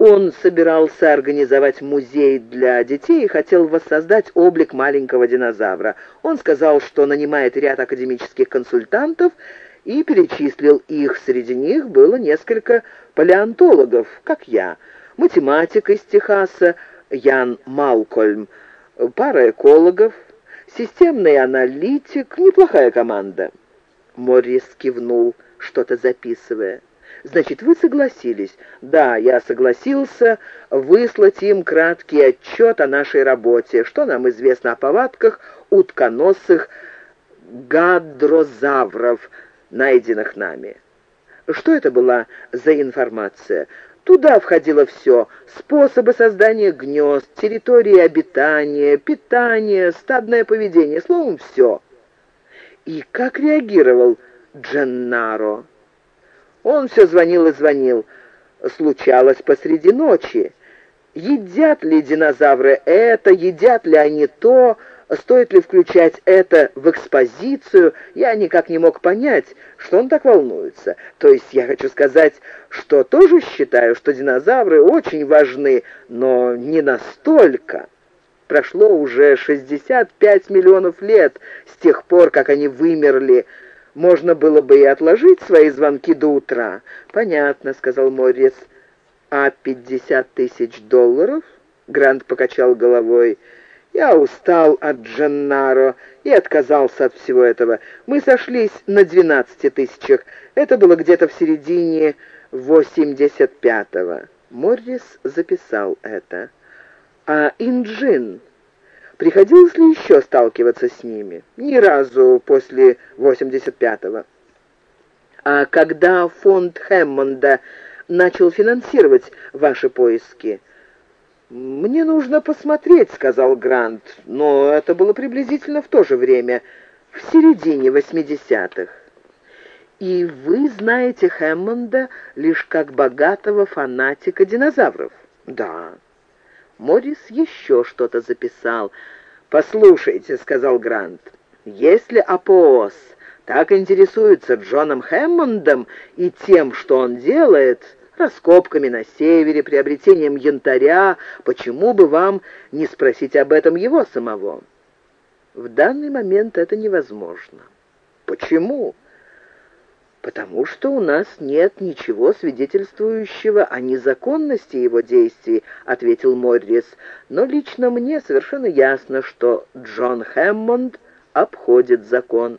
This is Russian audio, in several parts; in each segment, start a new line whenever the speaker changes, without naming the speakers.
Он собирался организовать музей для детей и хотел воссоздать облик маленького динозавра. Он сказал, что нанимает ряд академических консультантов и перечислил их. Среди них было несколько палеонтологов, как я, математик из Техаса Ян Малкольм, пара экологов, системный аналитик, неплохая команда. Моррис кивнул, что-то записывая. «Значит, вы согласились?» «Да, я согласился выслать им краткий отчет о нашей работе, что нам известно о повадках утконосых гадрозавров, найденных нами». Что это была за информация? Туда входило все — способы создания гнезд, территории обитания, питание, стадное поведение, словом, все. И как реагировал Дженнаро? Он все звонил и звонил. Случалось посреди ночи. Едят ли динозавры это, едят ли они то, стоит ли включать это в экспозицию, я никак не мог понять, что он так волнуется. То есть я хочу сказать, что тоже считаю, что динозавры очень важны, но не настолько. Прошло уже 65 миллионов лет с тех пор, как они вымерли, можно было бы и отложить свои звонки до утра. Понятно, сказал Моррис. А пятьдесят тысяч долларов? Грант покачал головой. Я устал от Дженнаро и отказался от всего этого. Мы сошлись на двенадцати тысячах. Это было где-то в середине восемьдесят пятого. Моррис записал это. А Инджин Приходилось ли еще сталкиваться с ними? Ни разу после 85-го. А когда фонд Хэммонда начал финансировать ваши поиски? «Мне нужно посмотреть», — сказал Грант, но это было приблизительно в то же время, в середине 80-х. «И вы знаете Хэммонда лишь как богатого фанатика динозавров?» «Да». Моррис еще что-то записал. «Послушайте», — сказал Грант, — «если Апоос так интересуется Джоном Хэммондом и тем, что он делает, раскопками на севере, приобретением янтаря, почему бы вам не спросить об этом его самого?» «В данный момент это невозможно». «Почему?» «Потому что у нас нет ничего свидетельствующего о незаконности его действий», — ответил Моррис. «Но лично мне совершенно ясно, что Джон Хэммонд обходит закон».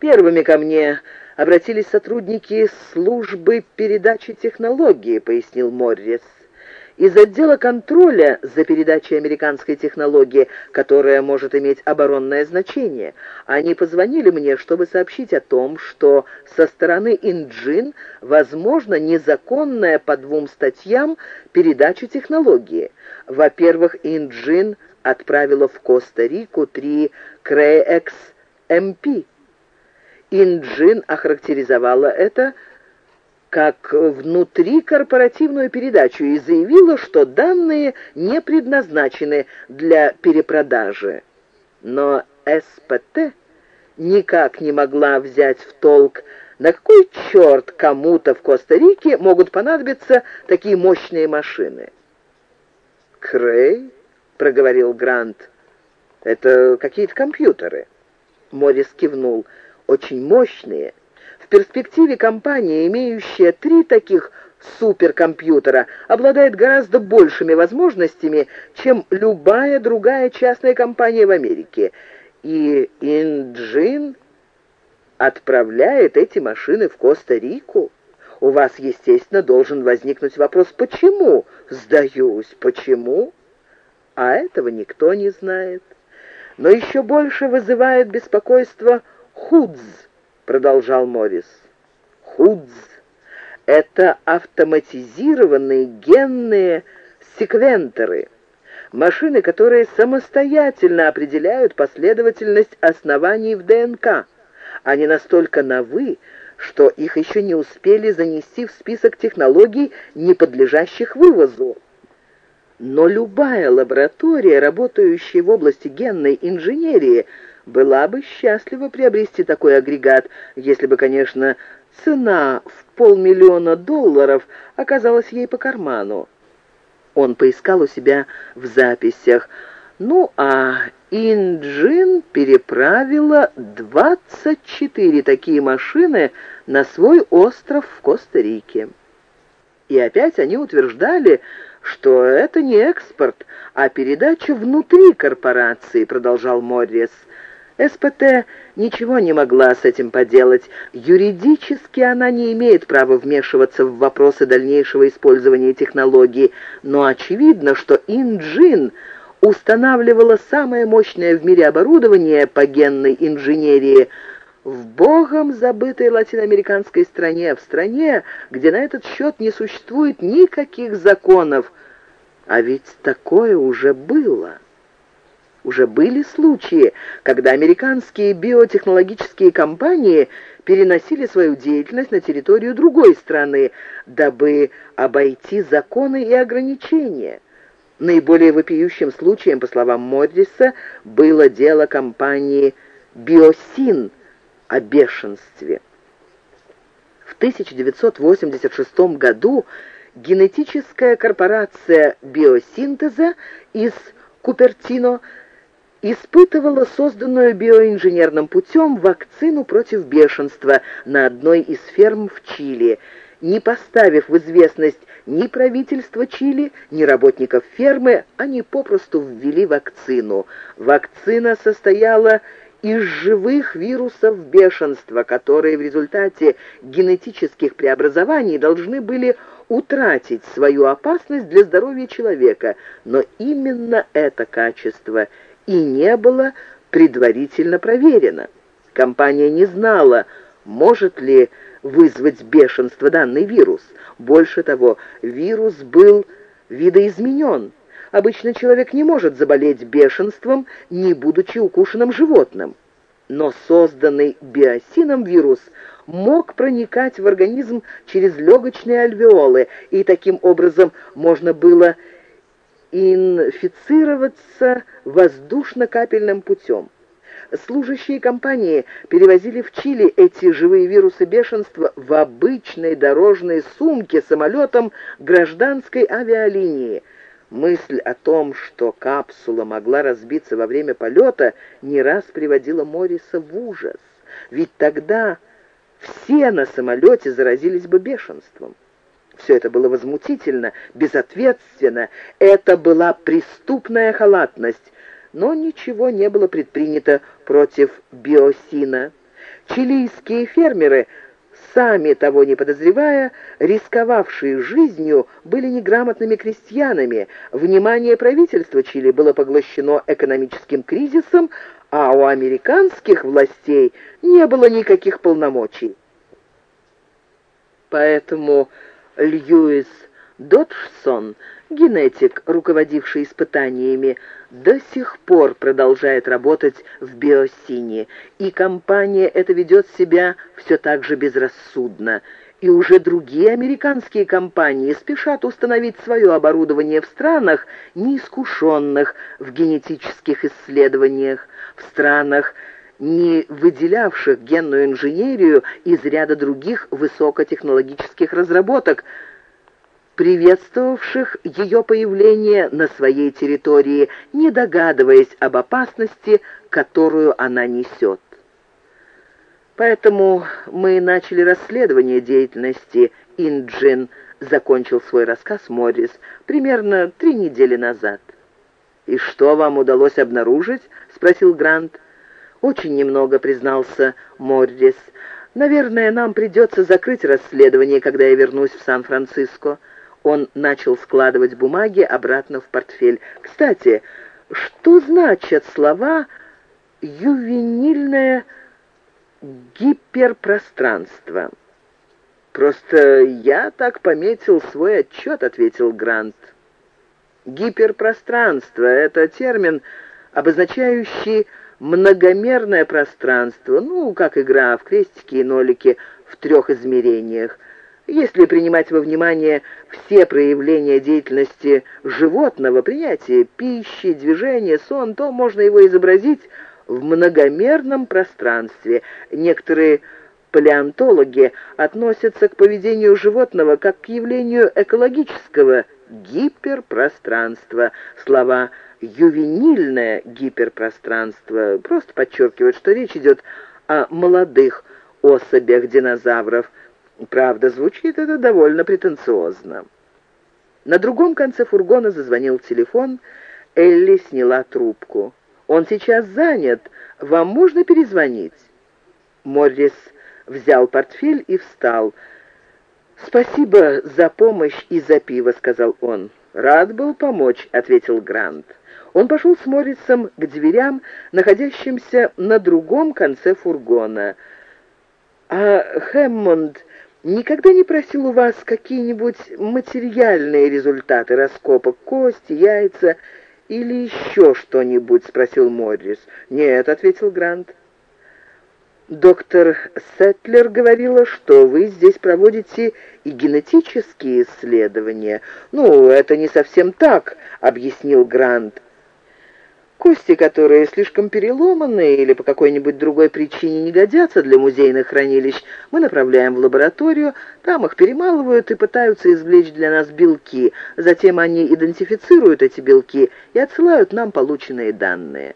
Первыми ко мне обратились сотрудники службы передачи технологии, пояснил Моррис из отдела контроля за передачей американской технологии, которая может иметь оборонное значение. Они позвонили мне, чтобы сообщить о том, что со стороны Инджин возможно незаконная по двум статьям передача технологии. Во-первых, Инджин отправила в Коста-Рику три КРЭКС-МП. Инджин охарактеризовала это как внутрикорпоративную передачу и заявила, что данные не предназначены для перепродажи. Но СПТ никак не могла взять в толк, на какой черт кому-то в Коста-Рике могут понадобиться такие мощные машины. «Крей?» — проговорил Грант. «Это какие-то компьютеры». Морис кивнул. «Очень мощные» перспективе компания, имеющая три таких суперкомпьютера, обладает гораздо большими возможностями, чем любая другая частная компания в Америке. И Инджин отправляет эти машины в Коста-Рику. У вас, естественно, должен возникнуть вопрос «почему?» Сдаюсь, почему? А этого никто не знает. Но еще больше вызывает беспокойство Худз, — продолжал Моррис. «Худз — это автоматизированные генные секвенторы, машины, которые самостоятельно определяют последовательность оснований в ДНК. Они настолько новы, что их еще не успели занести в список технологий, не подлежащих вывозу. Но любая лаборатория, работающая в области генной инженерии, была бы счастлива приобрести такой агрегат, если бы, конечно, цена в полмиллиона долларов оказалась ей по карману. Он поискал у себя в записях. Ну, а Инджин переправила 24 такие машины на свой остров в Коста-Рике. И опять они утверждали, что это не экспорт, а передача внутри корпорации, продолжал Моррис. СПТ ничего не могла с этим поделать. Юридически она не имеет права вмешиваться в вопросы дальнейшего использования технологии, но очевидно, что Инджин устанавливала самое мощное в мире оборудование по генной инженерии в богом забытой латиноамериканской стране, в стране, где на этот счет не существует никаких законов. А ведь такое уже было. Уже были случаи, когда американские биотехнологические компании переносили свою деятельность на территорию другой страны, дабы обойти законы и ограничения. Наиболее вопиющим случаем, по словам Морриса, было дело компании «Биосин» о бешенстве. В 1986 году генетическая корпорация биосинтеза из Купертино испытывала созданную биоинженерным путем вакцину против бешенства на одной из ферм в Чили, не поставив в известность ни правительства Чили, ни работников фермы, они попросту ввели вакцину. Вакцина состояла из живых вирусов бешенства, которые в результате генетических преобразований должны были утратить свою опасность для здоровья человека, но именно это качество и не было предварительно проверено. Компания не знала, может ли вызвать бешенство данный вирус. Больше того, вирус был видоизменен. Обычно человек не может заболеть бешенством, не будучи укушенным животным. Но созданный биосином вирус мог проникать в организм через легочные альвеолы, и таким образом можно было инфицироваться воздушно-капельным путем. Служащие компании перевозили в Чили эти живые вирусы бешенства в обычной дорожной сумке самолетом гражданской авиалинии. Мысль о том, что капсула могла разбиться во время полета, не раз приводила Морриса в ужас. Ведь тогда все на самолете заразились бы бешенством. Все это было возмутительно, безответственно. Это была преступная халатность но ничего не было предпринято против биосина. Чилийские фермеры, сами того не подозревая, рисковавшие жизнью, были неграмотными крестьянами. Внимание правительства Чили было поглощено экономическим кризисом, а у американских властей не было никаких полномочий. Поэтому Льюис Доджсон, генетик, руководивший испытаниями, до сих пор продолжает работать в биосине, и компания эта ведет себя все так же безрассудно. И уже другие американские компании спешат установить свое оборудование в странах, неискушенных в генетических исследованиях, в странах, не выделявших генную инженерию из ряда других высокотехнологических разработок – приветствовавших ее появление на своей территории, не догадываясь об опасности, которую она несет. Поэтому мы начали расследование деятельности Инджин, закончил свой рассказ Моррис, примерно три недели назад. «И что вам удалось обнаружить?» — спросил Грант. «Очень немного», — признался Моррис. «Наверное, нам придется закрыть расследование, когда я вернусь в Сан-Франциско». Он начал складывать бумаги обратно в портфель. «Кстати, что значат слова «ювенильное гиперпространство»?» «Просто я так пометил свой отчет», — ответил Грант. «Гиперпространство — это термин, обозначающий многомерное пространство, ну, как игра в крестики и нолики в трех измерениях. Если принимать во внимание все проявления деятельности животного, принятие пищи, движение, сон, то можно его изобразить в многомерном пространстве. Некоторые Палеонтологи относятся к поведению животного как к явлению экологического гиперпространства. Слова «ювенильное гиперпространство» просто подчеркивают, что речь идет о молодых особях динозавров. Правда, звучит это довольно претенциозно. На другом конце фургона зазвонил телефон. Элли сняла трубку. «Он сейчас занят. Вам можно перезвонить?» Моррис взял портфель и встал. «Спасибо за помощь и за пиво», — сказал он. «Рад был помочь», — ответил Грант. Он пошел с Моррисом к дверям, находящимся на другом конце фургона. «А Хэммонд никогда не просил у вас какие-нибудь материальные результаты раскопок, кости, яйца или еще что-нибудь?» — спросил Моррис. «Нет», — ответил Грант. Доктор Сетлер говорила, что вы здесь проводите и генетические исследования. Ну, это не совсем так, объяснил Грант. Кости, которые слишком переломаны или по какой-нибудь другой причине не годятся для музейных хранилищ, мы направляем в лабораторию, там их перемалывают и пытаются извлечь для нас белки. Затем они идентифицируют эти белки и отсылают нам полученные данные.